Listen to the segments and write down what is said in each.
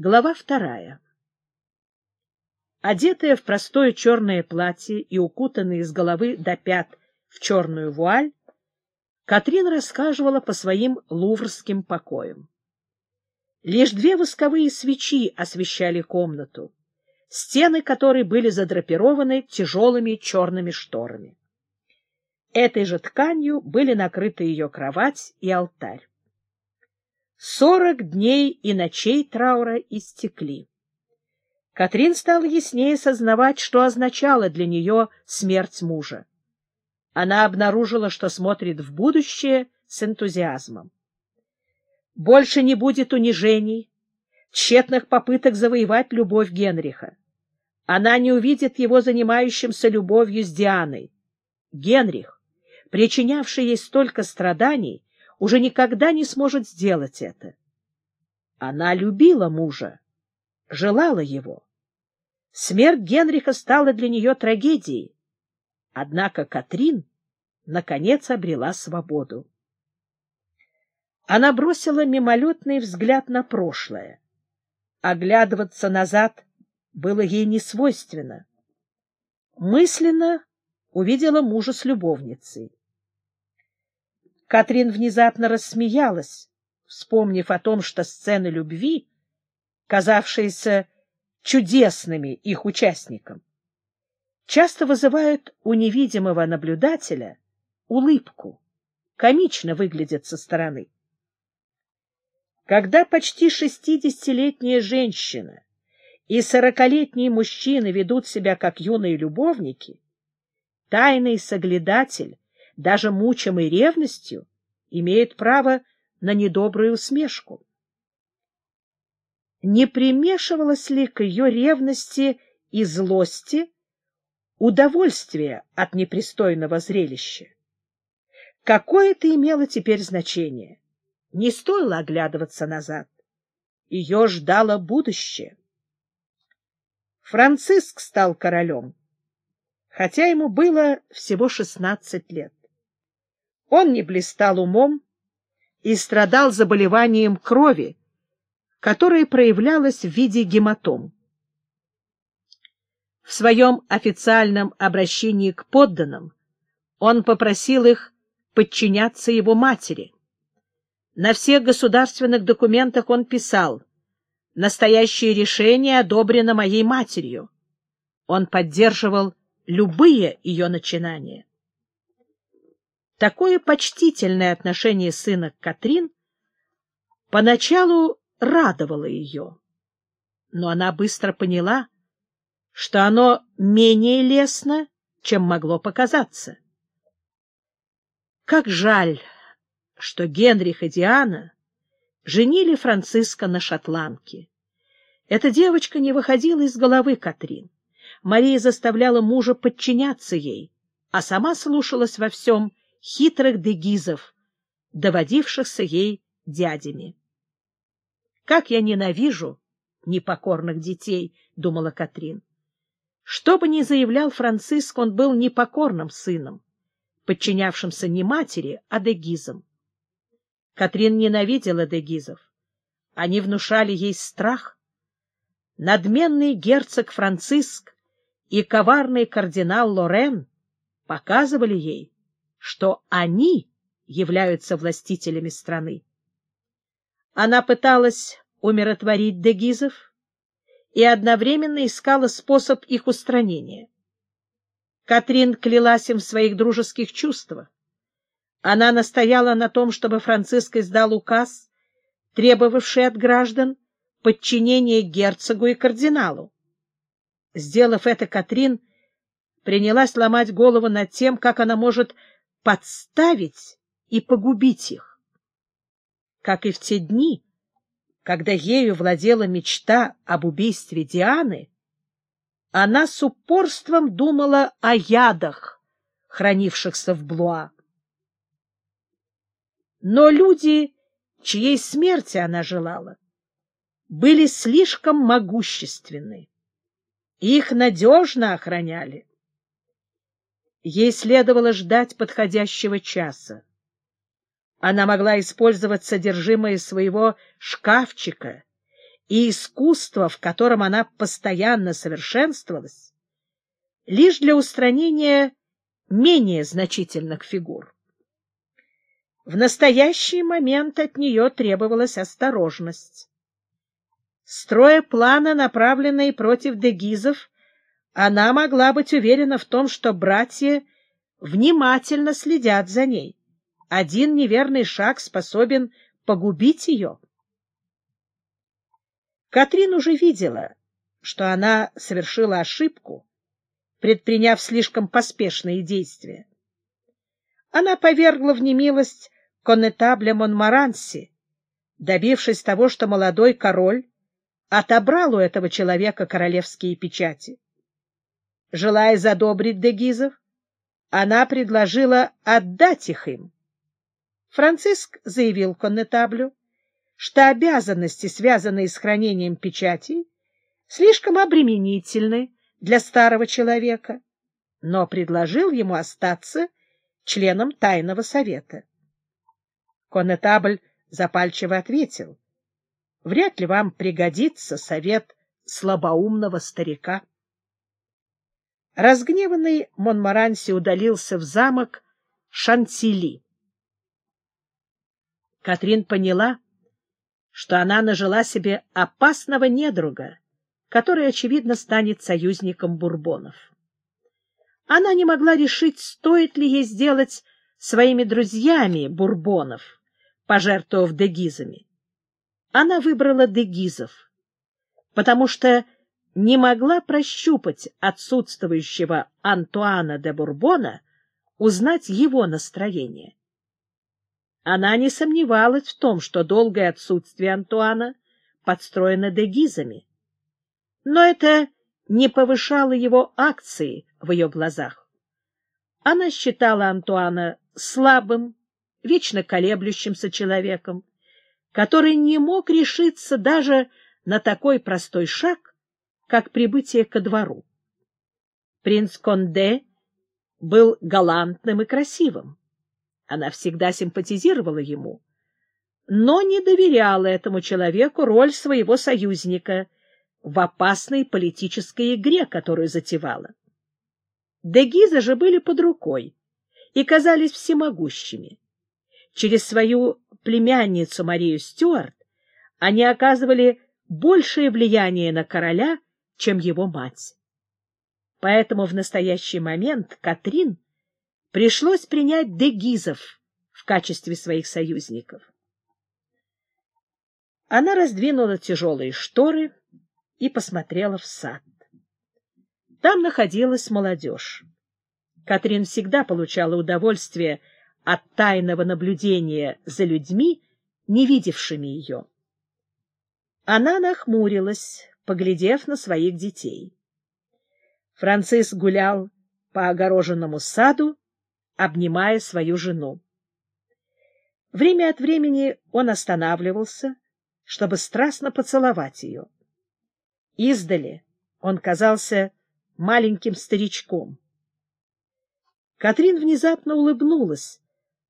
Глава вторая. Одетая в простое черное платье и укутанная с головы до пят в черную вуаль, Катрин рассказывала по своим луврским покоям. Лишь две восковые свечи освещали комнату, стены которой были задрапированы тяжелыми черными шторами. Этой же тканью были накрыты ее кровать и алтарь. Сорок дней и ночей траура истекли. Катрин стала яснее сознавать, что означала для нее смерть мужа. Она обнаружила, что смотрит в будущее с энтузиазмом. Больше не будет унижений, тщетных попыток завоевать любовь Генриха. Она не увидит его занимающимся любовью с Дианой. Генрих, причинявший ей столько страданий, уже никогда не сможет сделать это. Она любила мужа, желала его. Смерть Генриха стала для нее трагедией. Однако Катрин, наконец, обрела свободу. Она бросила мимолетный взгляд на прошлое. Оглядываться назад было ей не свойственно. Мысленно увидела мужа с любовницей. Катрин внезапно рассмеялась, вспомнив о том, что сцены любви, казавшиеся чудесными их участникам, часто вызывают у невидимого наблюдателя улыбку, комично выглядят со стороны. Когда почти шестидесятилетняя женщина и сорокалетний мужчина ведут себя как юные любовники, тайный соглядатель, даже мучимый ревностью, имеет право на недобрую усмешку не примешивалось ли к ее ревности и злости удовольствие от непристойного зрелища? Какое это имело теперь значение? Не стоило оглядываться назад. Ее ждало будущее. Франциск стал королем, хотя ему было всего шестнадцать лет. Он не блистал умом и страдал заболеванием крови, которое проявлялось в виде гематом. В своем официальном обращении к подданным он попросил их подчиняться его матери. На всех государственных документах он писал «Настоящее решение одобрено моей матерью». Он поддерживал любые ее начинания. Такое почтительное отношение сына к Катрин поначалу радовало ее. Но она быстро поняла, что оно менее лестно, чем могло показаться. Как жаль, что Генрих и Диана женили Франциска на шотландке. Эта девочка не выходила из головы Катрин. Мария заставляла мужа подчиняться ей, а сама слушалась во всем хитрых дегизов, доводившихся ей дядями. Как я ненавижу непокорных детей, — думала Катрин. Что бы ни заявлял Франциск, он был непокорным сыном, подчинявшимся не матери, а дегизам. Катрин ненавидела дегизов. Они внушали ей страх. Надменный герцог Франциск и коварный кардинал Лорен показывали ей, что они являются властителями страны. Она пыталась умиротворить дегизов и одновременно искала способ их устранения. Катрин клялась им в своих дружеских чувствах. Она настояла на том, чтобы Франциск издал указ, требовавший от граждан подчинения герцогу и кардиналу. Сделав это, Катрин принялась ломать голову над тем, как она может подставить и погубить их как и в те дни, когда ею владела мечта об убийстве Дианы, она с упорством думала о ядах, хранившихся в Блуа. Но люди, чьей смерти она желала, были слишком могущественны, их надежно охраняли. Ей следовало ждать подходящего часа. Она могла использовать содержимое своего шкафчика и искусство, в котором она постоянно совершенствовалась, лишь для устранения менее значительных фигур. В настоящий момент от нее требовалась осторожность. Строя планы, направленные против дегизов, она могла быть уверена в том, что братья внимательно следят за ней. Один неверный шаг способен погубить ее. Катрин уже видела, что она совершила ошибку, предприняв слишком поспешные действия. Она повергла в немилость коннетабля Монмаранси, добившись того, что молодой король отобрал у этого человека королевские печати. Желая задобрить дегизов, она предложила отдать их им. Франциск заявил коннетаблю, что обязанности, связанные с хранением печатей, слишком обременительны для старого человека, но предложил ему остаться членом тайного совета. Коннетабль запальчиво ответил, «Вряд ли вам пригодится совет слабоумного старика». Разгневанный Монмаранси удалился в замок Шантили. Катрин поняла, что она нажила себе опасного недруга, который, очевидно, станет союзником бурбонов. Она не могла решить, стоит ли ей сделать своими друзьями бурбонов, пожертвовав дегизами. Она выбрала дегизов, потому что не могла прощупать отсутствующего Антуана де Бурбона, узнать его настроение. Она не сомневалась в том, что долгое отсутствие Антуана подстроено дегизами. Но это не повышало его акции в ее глазах. Она считала Антуана слабым, вечно колеблющимся человеком, который не мог решиться даже на такой простой шаг, как прибытие ко двору. Принц Конде был галантным и красивым. Она всегда симпатизировала ему, но не доверяла этому человеку роль своего союзника в опасной политической игре, которую затевала. Дегизы же были под рукой и казались всемогущими. Через свою племянницу Марию Стюарт они оказывали большее влияние на короля, чем его мать. Поэтому в настоящий момент Катрин пришлось принять дегизов в качестве своих союзников. Она раздвинула тяжелые шторы и посмотрела в сад. Там находилась молодежь. Катрин всегда получала удовольствие от тайного наблюдения за людьми, не видевшими ее. Она нахмурилась, поглядев на своих детей. Франциск гулял по огороженному саду, обнимая свою жену. Время от времени он останавливался, чтобы страстно поцеловать ее. Издали он казался маленьким старичком. Катрин внезапно улыбнулась,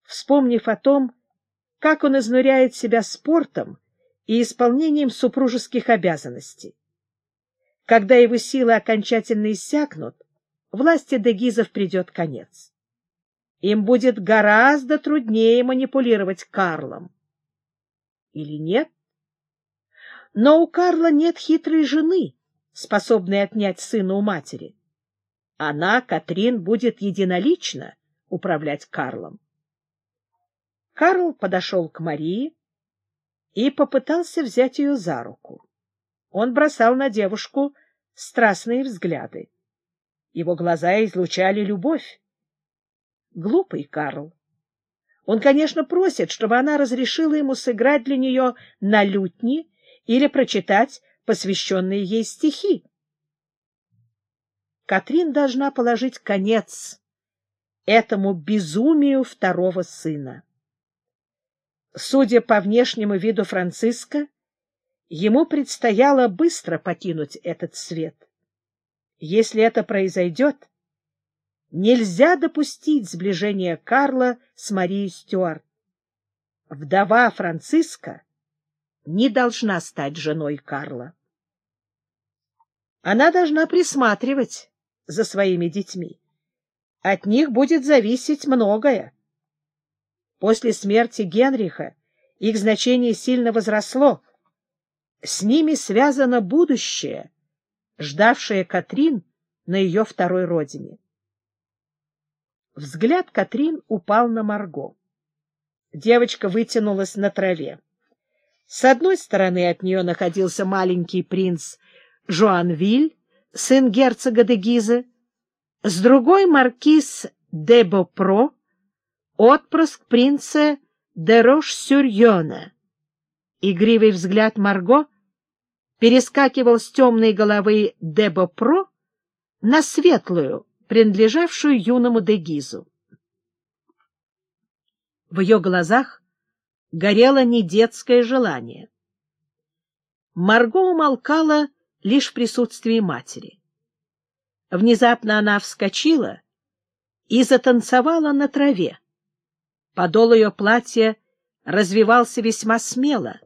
вспомнив о том, как он изнуряет себя спортом и исполнением супружеских обязанностей. Когда его силы окончательно иссякнут, власти дегизов придет конец. Им будет гораздо труднее манипулировать Карлом. Или нет? Но у Карла нет хитрой жены, способной отнять сына у матери. Она, Катрин, будет единолично управлять Карлом. Карл подошел к Марии и попытался взять ее за руку. Он бросал на девушку страстные взгляды. Его глаза излучали любовь. Глупый Карл. Он, конечно, просит, чтобы она разрешила ему сыграть для нее на лютни или прочитать посвященные ей стихи. Катрин должна положить конец этому безумию второго сына. Судя по внешнему виду Франциска, ему предстояло быстро покинуть этот свет. Если это произойдет, нельзя допустить сближения Карла с Марией Стюарт. Вдова Франциска не должна стать женой Карла. Она должна присматривать за своими детьми. От них будет зависеть многое. После смерти Генриха их значение сильно возросло. С ними связано будущее, ждавшее Катрин на ее второй родине. Взгляд Катрин упал на Марго. Девочка вытянулась на траве. С одной стороны от нее находился маленький принц Жуанвиль, сын герцога де Гизы, с другой — маркиз де Бопро, отпрыск принца де Рош-Сюрьона. Игривый взгляд Марго перескакивал с темной головы де Бопро на светлую, принадлежавшую юному де Гизу. В ее глазах горело недетское желание. Марго умолкала лишь в присутствии матери. Внезапно она вскочила и затанцевала на траве. Подол ее платья развивался весьма смело.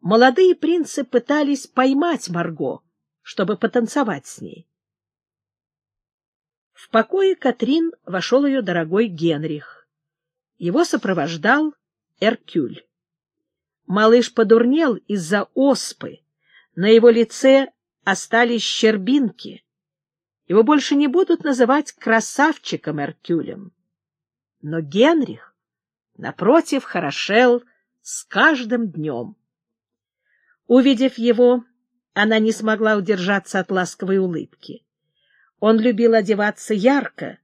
Молодые принцы пытались поймать Марго, чтобы потанцевать с ней. В покое Катрин вошел ее дорогой Генрих. Его сопровождал Эркюль. Малыш подурнел из-за оспы. На его лице остались щербинки. Его больше не будут называть красавчиком Эркюлем. Но Генрих, напротив, хорошел с каждым днем. Увидев его, она не смогла удержаться от ласковой улыбки. Он любил одеваться ярко,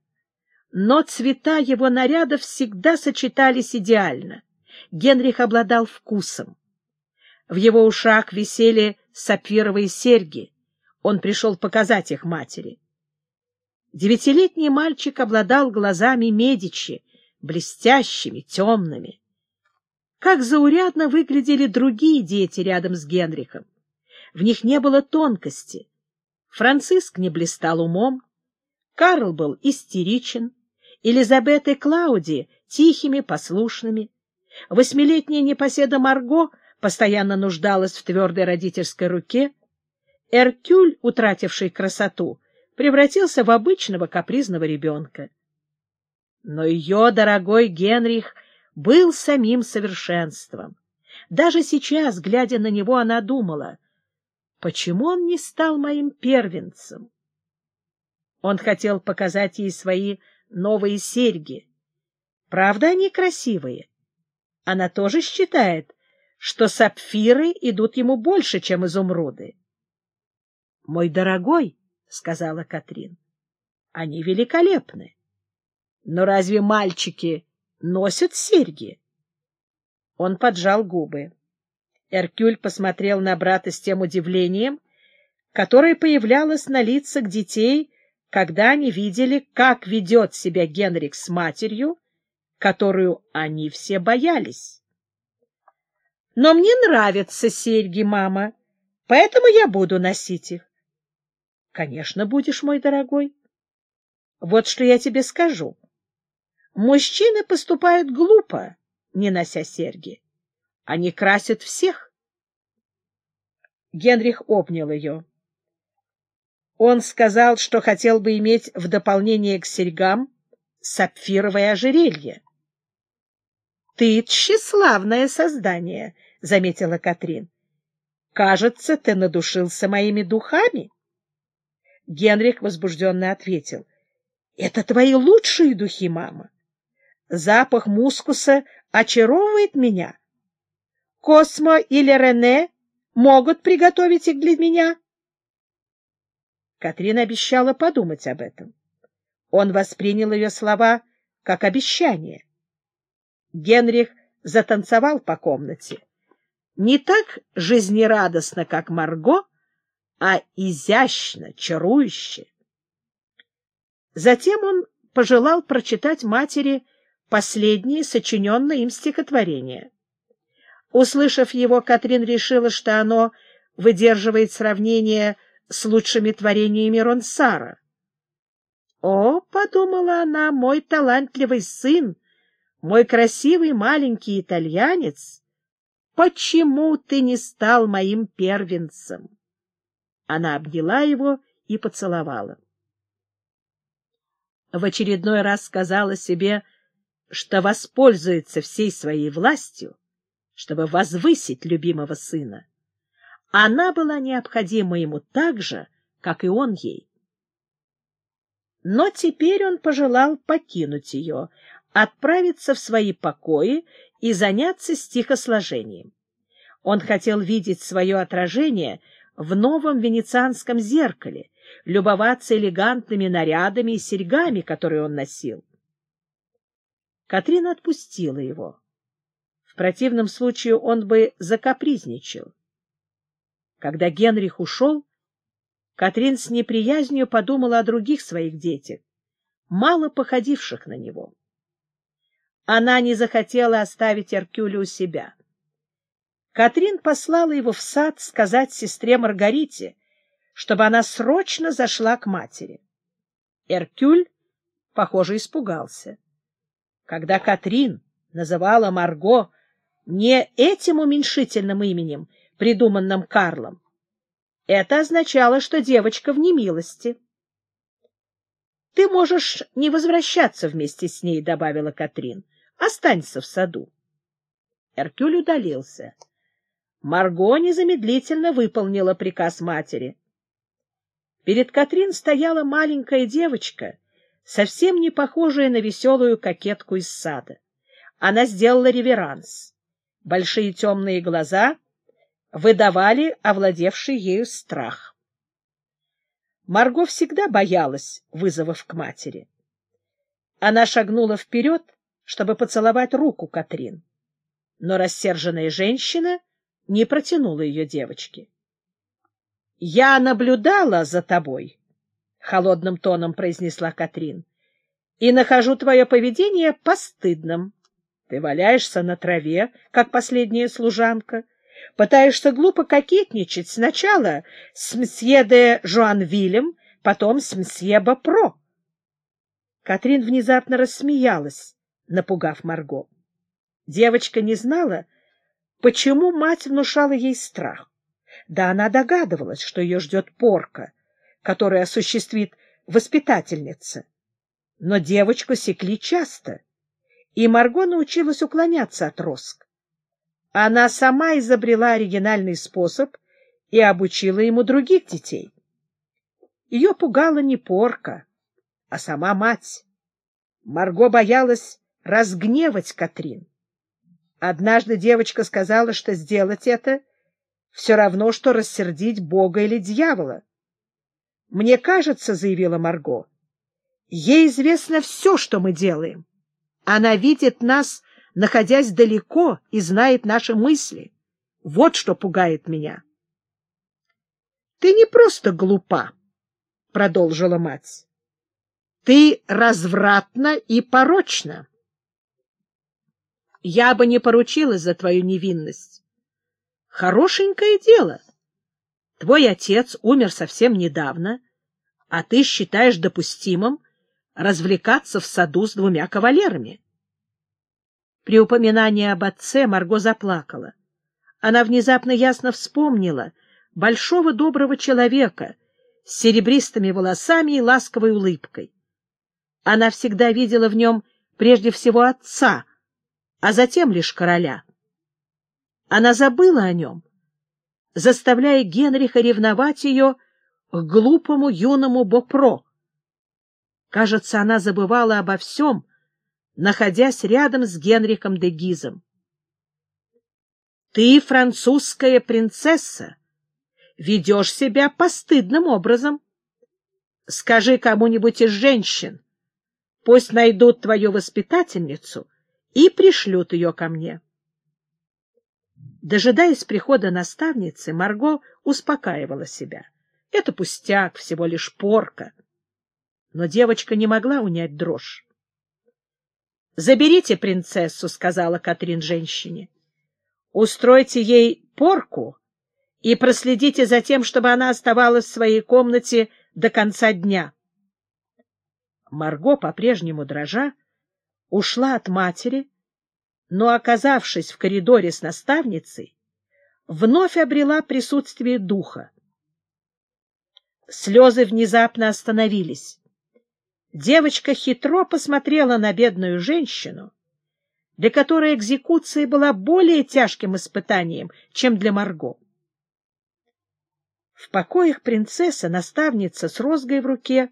но цвета его наряда всегда сочетались идеально. Генрих обладал вкусом. В его ушах висели сапфировые серьги. Он пришел показать их матери. Девятилетний мальчик обладал глазами Медичи, блестящими, темными. Как заурядно выглядели другие дети рядом с Генрихом. В них не было тонкости. Франциск не блистал умом, Карл был истеричен, Елизабет и Клауди тихими, послушными. Восьмилетняя непоседа Марго постоянно нуждалась в твердой родительской руке. Эркюль, утративший красоту, превратился в обычного капризного ребенка. Но ее дорогой Генрих был самим совершенством. Даже сейчас, глядя на него, она думала, почему он не стал моим первенцем? Он хотел показать ей свои новые серьги. Правда, они красивые, она тоже считает, что сапфиры идут ему больше, чем изумруды. — Мой дорогой, — сказала Катрин, — они великолепны. Но разве мальчики носят серьги? Он поджал губы. Эркюль посмотрел на брата с тем удивлением, которое появлялось на лицах детей, когда они видели, как ведет себя Генрик с матерью, которую они все боялись. Но мне нравятся серьги, мама, поэтому я буду носить их. Конечно, будешь, мой дорогой. Вот что я тебе скажу. Мужчины поступают глупо, не нося серьги. Они красят всех. Генрих обнял ее. Он сказал, что хотел бы иметь в дополнение к серьгам сапфировое ожерелье. — Ты тщеславное создание, — заметила Катрин. — Кажется, ты надушился моими духами. Генрих возбужденно ответил. — Это твои лучшие духи, мама. Запах мускуса очаровывает меня. Космо или Рене могут приготовить их для меня. Катрин обещала подумать об этом. Он воспринял ее слова как обещание. Генрих затанцевал по комнате. Не так жизнерадостно, как Марго, а изящно, чарующе. Затем он пожелал прочитать матери последнее сочиненное им стихотворение. Услышав его, Катрин решила, что оно выдерживает сравнение с лучшими творениями Ронсара. «О, — подумала она, — мой талантливый сын, мой красивый маленький итальянец почему ты не стал моим первенцем? Она обняла его и поцеловала. В очередной раз сказала себе, что воспользуется всей своей властью, чтобы возвысить любимого сына. Она была необходима ему так же, как и он ей. Но теперь он пожелал покинуть ее, отправиться в свои покои и заняться стихосложением. Он хотел видеть свое отражение в новом венецианском зеркале, любоваться элегантными нарядами и серьгами, которые он носил. Катрина отпустила его. В противном случае он бы закапризничал. Когда Генрих ушел, Катрин с неприязнью подумала о других своих детях, мало походивших на него. Она не захотела оставить Эркюля у себя. Катрин послала его в сад сказать сестре Маргарите, чтобы она срочно зашла к матери. Эркюль, похоже, испугался. Когда Катрин называла Марго не этим уменьшительным именем, придуманным Карлом, это означало, что девочка в немилости. — Ты можешь не возвращаться вместе с ней, — добавила Катрин. — Останься в саду. Эркюль удалился. Марго незамедлительно выполнила приказ матери. Перед Катрин стояла маленькая девочка, совсем не похожая на веселую кокетку из сада. Она сделала реверанс. Большие темные глаза выдавали овладевший ею страх. Марго всегда боялась вызовов к матери. Она шагнула вперед, чтобы поцеловать руку Катрин. Но рассерженная женщина не протянула ее девочке. — Я наблюдала за тобой, — холодным тоном произнесла Катрин, — и нахожу твое поведение постыдным. Ты валяешься на траве, как последняя служанка, пытаешься глупо кокетничать сначала с мсье де Жуанвилем, потом с мсье Бапро. Катрин внезапно рассмеялась, напугав Марго. Девочка не знала, почему мать внушала ей страх. Да она догадывалась, что ее ждет порка, которую осуществит воспитательница. Но девочку секли часто, и Марго научилась уклоняться от роск. Она сама изобрела оригинальный способ и обучила ему других детей. Ее пугала не порка, а сама мать. Марго боялась разгневать Катрин. Однажды девочка сказала, что сделать это все равно, что рассердить Бога или дьявола. «Мне кажется, — заявила Марго, — ей известно все, что мы делаем. Она видит нас, находясь далеко, и знает наши мысли. Вот что пугает меня». «Ты не просто глупа, — продолжила мать. Ты развратна и порочна. Я бы не поручилась за твою невинность. Хорошенькое дело. Твой отец умер совсем недавно, а ты считаешь допустимым развлекаться в саду с двумя кавалерами. При упоминании об отце Марго заплакала. Она внезапно ясно вспомнила большого доброго человека с серебристыми волосами и ласковой улыбкой. Она всегда видела в нем прежде всего отца, а затем лишь короля. Она забыла о нем, заставляя Генриха ревновать ее к глупому юному Бопро. Кажется, она забывала обо всем, находясь рядом с Генрихом де Гизом. «Ты французская принцесса, ведешь себя постыдным образом. Скажи кому-нибудь из женщин, пусть найдут твою воспитательницу и пришлют ее ко мне». Дожидаясь прихода наставницы, Марго успокаивала себя. Это пустяк, всего лишь порка. Но девочка не могла унять дрожь. — Заберите принцессу, — сказала Катрин женщине. — Устройте ей порку и проследите за тем, чтобы она оставалась в своей комнате до конца дня. Марго, по-прежнему дрожа, ушла от матери, но, оказавшись в коридоре с наставницей, вновь обрела присутствие духа. Слезы внезапно остановились. Девочка хитро посмотрела на бедную женщину, для которой экзекуция была более тяжким испытанием, чем для Марго. В покоях принцесса, наставница с розгой в руке,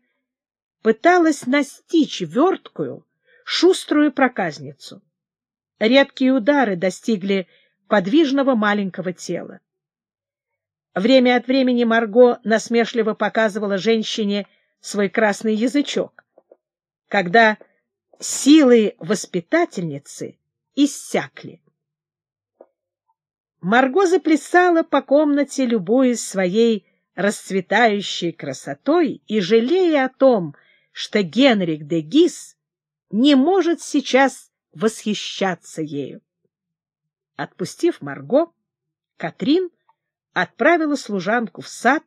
пыталась настичь верткую, шуструю проказницу. Редкие удары достигли подвижного маленького тела. Время от времени Марго насмешливо показывала женщине свой красный язычок, когда силы воспитательницы иссякли. Марго заплясала по комнате, любуясь своей расцветающей красотой и жалея о том, что Генрих де Гис не может сейчас восхищаться ею. Отпустив Марго, Катрин отправила служанку в сад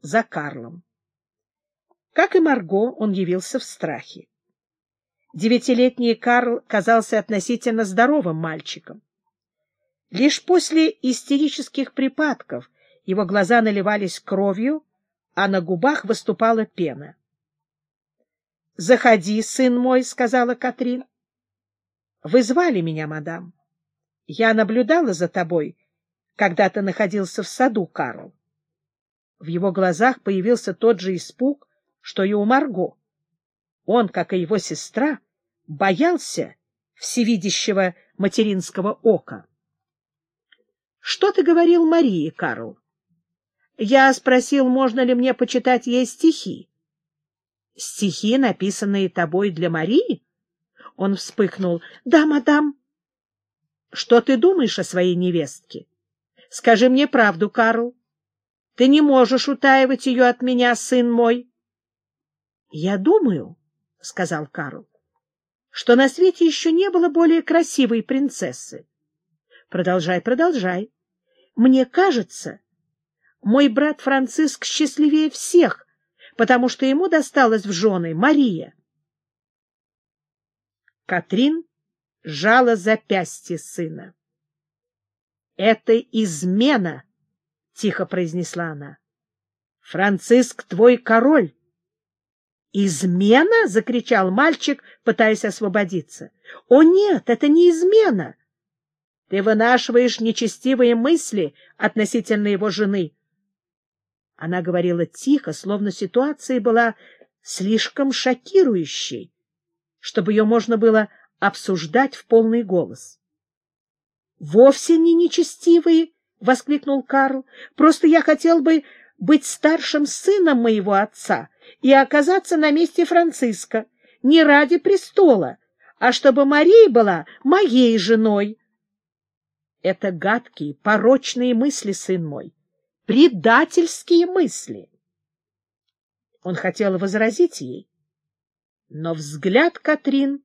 за Карлом. Как и Марго, он явился в страхе. Девятилетний Карл казался относительно здоровым мальчиком. Лишь после истерических припадков его глаза наливались кровью, а на губах выступала пена. — Заходи, сын мой, — сказала Катрин. — Вы звали меня, мадам. Я наблюдала за тобой, когда ты находился в саду, Карл. В его глазах появился тот же испуг, что и у Марго. Он, как и его сестра, боялся всевидящего материнского ока. Что ты говорил Марии, Карл? Я спросил, можно ли мне почитать ей стихи. Стихи, написанные тобой для Марии? Он вспыхнул. Да, мадам. Что ты думаешь о своей невестке? Скажи мне правду, Карл. Ты не можешь утаивать ее от меня, сын мой. Я думаю, — сказал Карл, — что на свете еще не было более красивой принцессы. Продолжай, продолжай. Мне кажется, мой брат Франциск счастливее всех, потому что ему досталась в жены Мария. Катрин жала запястье сына. — Это измена, — тихо произнесла она. — Франциск твой король. «Измена?» — закричал мальчик, пытаясь освободиться. «О нет, это не измена! Ты вынашиваешь нечестивые мысли относительно его жены. Она говорила тихо, словно ситуация была слишком шокирующей, чтобы ее можно было обсуждать в полный голос. — Вовсе не нечестивые! — воскликнул Карл. — Просто я хотел бы быть старшим сыном моего отца и оказаться на месте Франциска не ради престола, а чтобы Мария была моей женой. Это гадкие, порочные мысли, сын мой, предательские мысли. Он хотел возразить ей, но взгляд Катрин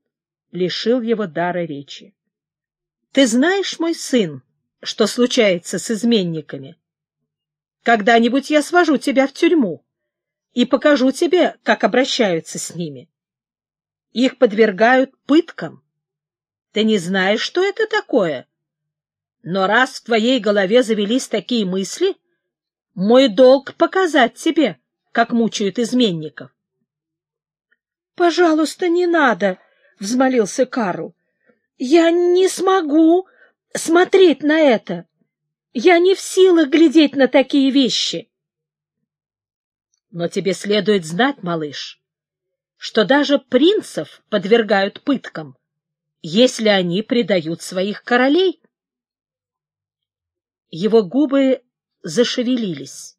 лишил его дара речи. — Ты знаешь, мой сын, что случается с изменниками? Когда-нибудь я свожу тебя в тюрьму и покажу тебе, как обращаются с ними. Их подвергают пыткам. Ты не знаешь, что это такое? Но раз в твоей голове завелись такие мысли, мой долг показать тебе, как мучают изменников. — Пожалуйста, не надо, — взмолился Карл. — Я не смогу смотреть на это. Я не в силах глядеть на такие вещи. Но тебе следует знать, малыш, что даже принцев подвергают пыткам, если они предают своих королей. Его губы зашевелились.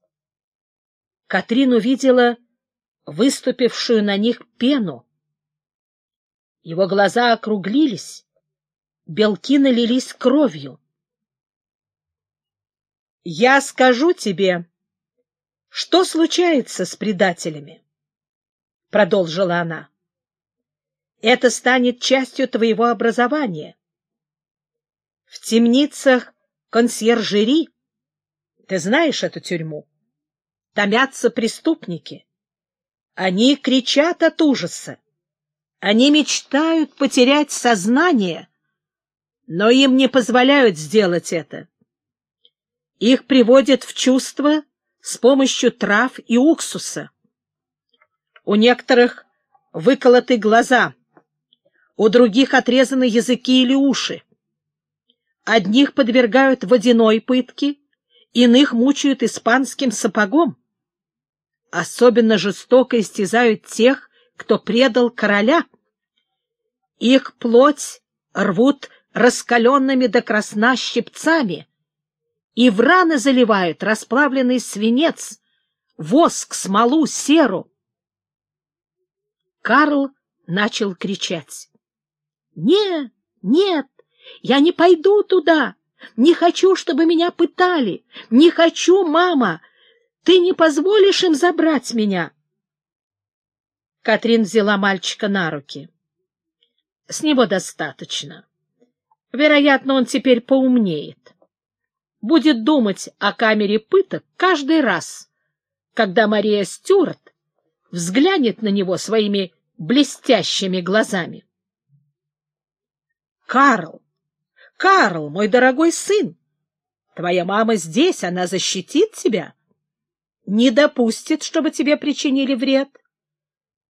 Катрин увидела выступившую на них пену. Его глаза округлились, белки налились кровью. «Я скажу тебе, что случается с предателями», — продолжила она. «Это станет частью твоего образования. В темницах консьержери. Ты знаешь эту тюрьму? Томятся преступники. Они кричат от ужаса. Они мечтают потерять сознание, но им не позволяют сделать это. Их приводят в чувство с помощью трав и уксуса. У некоторых выколоты глаза, у других отрезаны языки или уши. Одних подвергают водяной пытке, иных мучают испанским сапогом. Особенно жестоко истязают тех, кто предал короля. Их плоть рвут раскаленными до красна щипцами, и в раны заливают расплавленный свинец, воск, смолу, серу. Карл начал кричать. — Нет, нет, я не пойду туда, не хочу, чтобы меня пытали, не хочу, мама, ты не позволишь им забрать меня. Катрин взяла мальчика на руки. — С него достаточно. Вероятно, он теперь поумнеет. Будет думать о камере пыток каждый раз, когда Мария Стюарт взглянет на него своими блестящими глазами. «Карл! Карл, мой дорогой сын! Твоя мама здесь, она защитит тебя, не допустит, чтобы тебе причинили вред.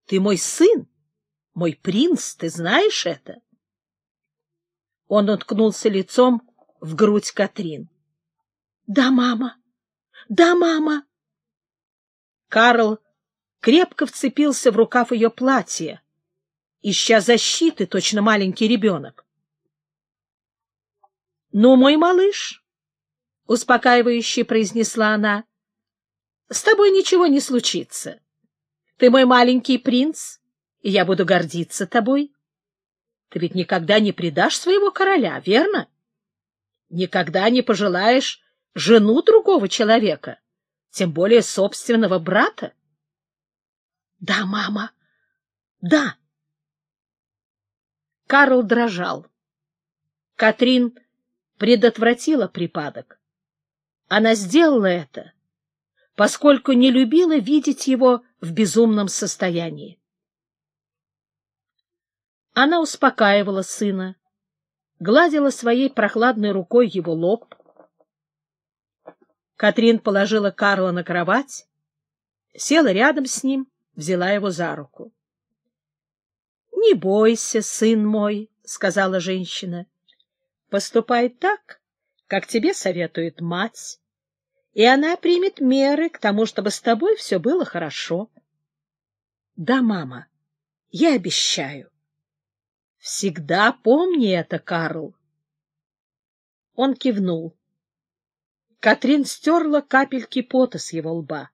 Ты мой сын, мой принц, ты знаешь это?» Он уткнулся лицом в грудь Катрин. — Да, мама! Да, мама! Карл крепко вцепился в рукав ее платья, ища защиты, точно маленький ребенок. — Ну, мой малыш, — успокаивающе произнесла она, — с тобой ничего не случится. Ты мой маленький принц, и я буду гордиться тобой. Ты ведь никогда не предашь своего короля, верно? Никогда не пожелаешь жену другого человека, тем более собственного брата? — Да, мама, да. Карл дрожал. Катрин предотвратила припадок. Она сделала это, поскольку не любила видеть его в безумном состоянии. Она успокаивала сына, гладила своей прохладной рукой его лоб. Катрин положила Карла на кровать, села рядом с ним, взяла его за руку. — Не бойся, сын мой, — сказала женщина. — Поступай так, как тебе советует мать, и она примет меры к тому, чтобы с тобой все было хорошо. — Да, мама, я обещаю. Всегда помни это, Карл. Он кивнул. Катрин стерла капельки пота с его лба.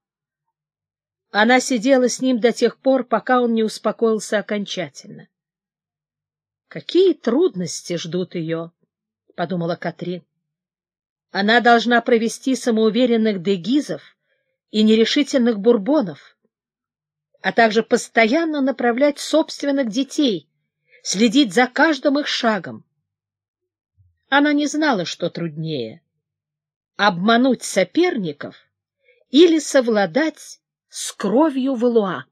Она сидела с ним до тех пор, пока он не успокоился окончательно. «Какие трудности ждут ее?» — подумала Катрин. «Она должна провести самоуверенных дегизов и нерешительных бурбонов, а также постоянно направлять собственных детей — следить за каждым их шагом. Она не знала, что труднее — обмануть соперников или совладать с кровью Валуа.